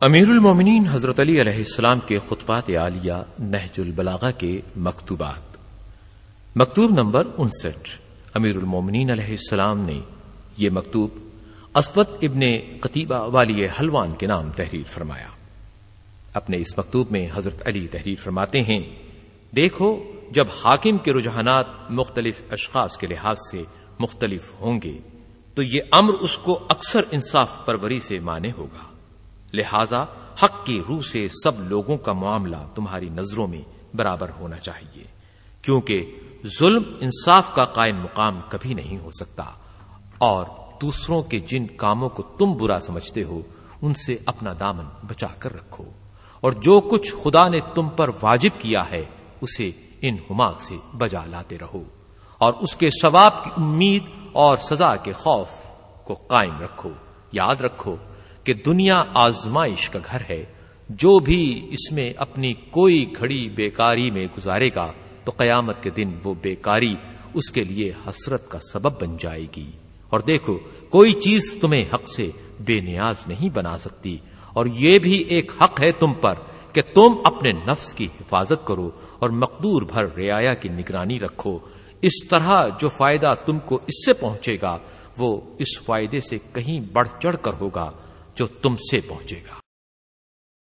امیر المومنین حضرت علی علیہ السلام کے خطبات عالیہ نہج البلاغہ کے مکتوبات۔ مکتوب نمبر انسٹھ۔ امیر المومنین علیہ السلام نے یہ مکتوب اسود ابن قطیبہ والی حلوان کے نام تحریر فرمایا۔ اپنے اس مکتوب میں حضرت علی تحریر فرماتے ہیں، دیکھو جب حاکم کے رجحانات مختلف اشخاص کے لحاظ سے مختلف ہوں گے، تو یہ امر اس کو اکثر انصاف پروری سے مانے ہوگا۔ لہذا حق کی روح سے سب لوگوں کا معاملہ تمہاری نظروں میں برابر ہونا چاہیے، کیونکہ ظلم انصاف کا قائم مقام کبھی نہیں ہو سکتا۔ اور دوسروں کے جن کاموں کو تم برا سمجھتے ہو، ان سے اپنا دامن بچا کر رکھو۔ اور جو کچھ خدا نے تم پر واجب کیا ہے، اسے ان حماق سے بجا لاتے رہو۔ اور اس کے ثواب کی امید اور سزا کے خوف کو قائم رکھو۔ یاد رکھو کہ دنیا آزمائش کا گھر ہے، جو بھی اس میں اپنی کوئی گھڑی بیکاری میں گزارے گا، تو قیامت کے دن وہ بیکاری اس کے لیے حسرت کا سبب بن جائے گی۔ اور دیکھو، کوئی چیز تمہیں حق سے بے نیاز نہیں بنا سکتی، اور یہ بھی ایک حق ہے تم پر کہ تم اپنے نفس کی حفاظت کرو اور مقدور بھر رعایا کی نگرانی رکھو۔ اس طرح جو فائدہ تم کو اس سے پہنچے گا، وہ اس فائدے سے کہیں بڑھ چڑھ کر ہوگا۔ جو تم سے پہنچے گا۔